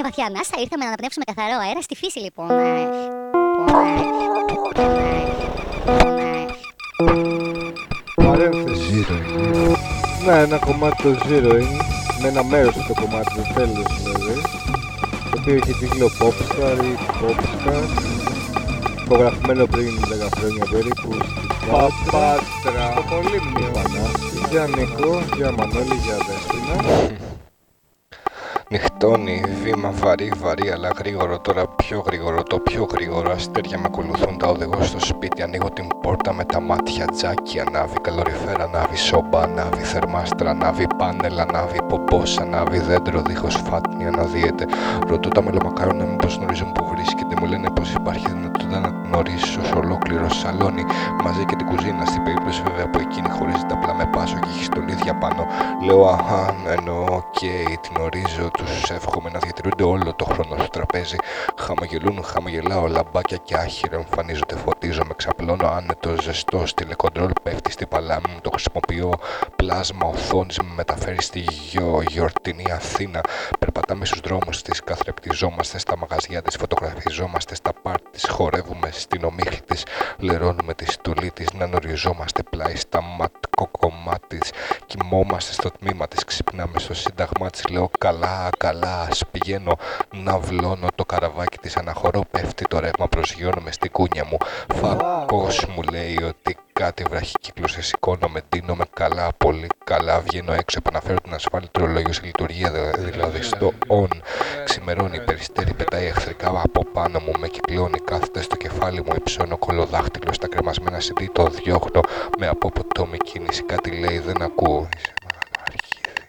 και ανάσα ήρθαμε να αναπνεύσουμε καθαρό αέρα στη φύση λοιπόν. Ε, λοιπόν, ε, ε, Παρένθεση. Ναι, ένα κομμάτι το Zeroing, με ένα μέρος του το κομμάτι, το τέλος δηλαδή, το οποίο έχει τίτλο Popstar ή Popstar, υπογραφημένο πριν 10 χρόνια περίπου στην Παπάτρα. στο Πολύμνιο Πανάση, για Νικό, για Μανώλη, για Δέσποινα. Νυχτώνει, βήμα βαρύ, βαρύ, αλλά γρήγορο. Τώρα πιο γρήγορο, το πιο γρήγορο. Αστέρια με ακολουθούν, τα οδηγώ στο σπίτι. Ανοίγω την πόρτα με τα μάτια. Τζάκι ανάβει, καλοριφέρα ανάβει, σόμπα ανάβει, θερμάστρα ανάβει, πάνελ ανάβει, πομπός ανάβει, δέντρο δίχως φάτνη αναδύεται. Ρωτώ τα μελομακάρονα μήπως γνωρίζουν που βρίσκεται. Μου λένε πως υπάρχει δυνατότητα να την ορίσει ω ολόκληρο σαλόνι μαζί και την κουζίνα. Στην περίπτωση βέβαια που εκείνη χωρίζεται απλά με πάσο και έχει στολίδια πάνω. Λέω αχά, εννοώ, οκ, την ορίζω. Τους εύχομαι να διατηρούνται όλο το χρόνο στο τραπέζι. Χαμογελούν, χαμογελάω, λαμπάκια και άχυρα εμφανίζονται. Φωτίζομαι, ξαπλώνω άνετο, ζεστό. Τηλεκοντρόλ πέφτει στην παλάμη μου. Το χρησιμοποιώ. Πλάσμα οθόνη με μεταφέρει στη γιο, γιορτινή Αθήνα. Περπατάμε στους δρόμους της, καθρεπτιζόμαστε στα μαγαζιά της, φωτογραφιζόμαστε στα πάρκα της, χορεύουμε στην ομίχλη της, λερώνουμε τη στολή της, νανουριζόμαστε πλάι στ' αρωματικό κομμάτι της, κοιμόμαστε στο τμήμα της, ξυπνάμε στο σύνταγμά της, λέω καλά, καλά, ας πηγαίνω να βλώνω το καραβάκι της, αναχωρώ, πέφτει το ρεύμα, προσγειώνομαι στην κούνια μου. Φακός μου λέει ότι κάτι βραχικύκλωσε, σηκώνομαι, ντύνομαι καλά, πολύ καλά. Βγαίνω έξω, επαναφέρω την ασφάλεια του ρολογιού σε λειτουργία, δε- δηλαδή στο on. Ξημερώνει, περιστέρι, πετάει εχθρικά από πάνω μου, με κυκλώνει, κάθεται στο κεφάλι μου, υψώνω κολοδάχτυλο στα κρεμασμένα CD, το διώχνω με απόποτόμη κίνηση. Κάτι λέει, δεν ακούω. Είσαι αρχίδι.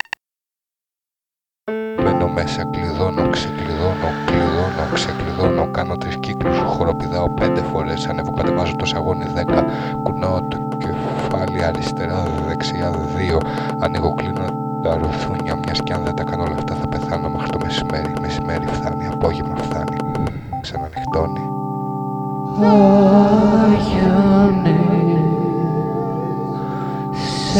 Μένω μέσα, κλειδώνω, ξεκλειδώνω, κλειδώνω, ξεκλειδώνω. Κάνω τρεις κύκλους, χοροπηδάω πέντε φορές. Ανέβω, κατεβάζω το σαγόνι δέκα. Κουνάω το κεφάλι αριστερά, δεξιά δύο. Ανοίγω, κλείνω τα ρουθούνια. Μιας και αν δεν τα κάνω όλα αυτά θα πεθάνω μέχρι το μεσημέρι. Μεσημέρι φτάνει, απόγευμα φτάνει. Ξανανυχτώνει. σε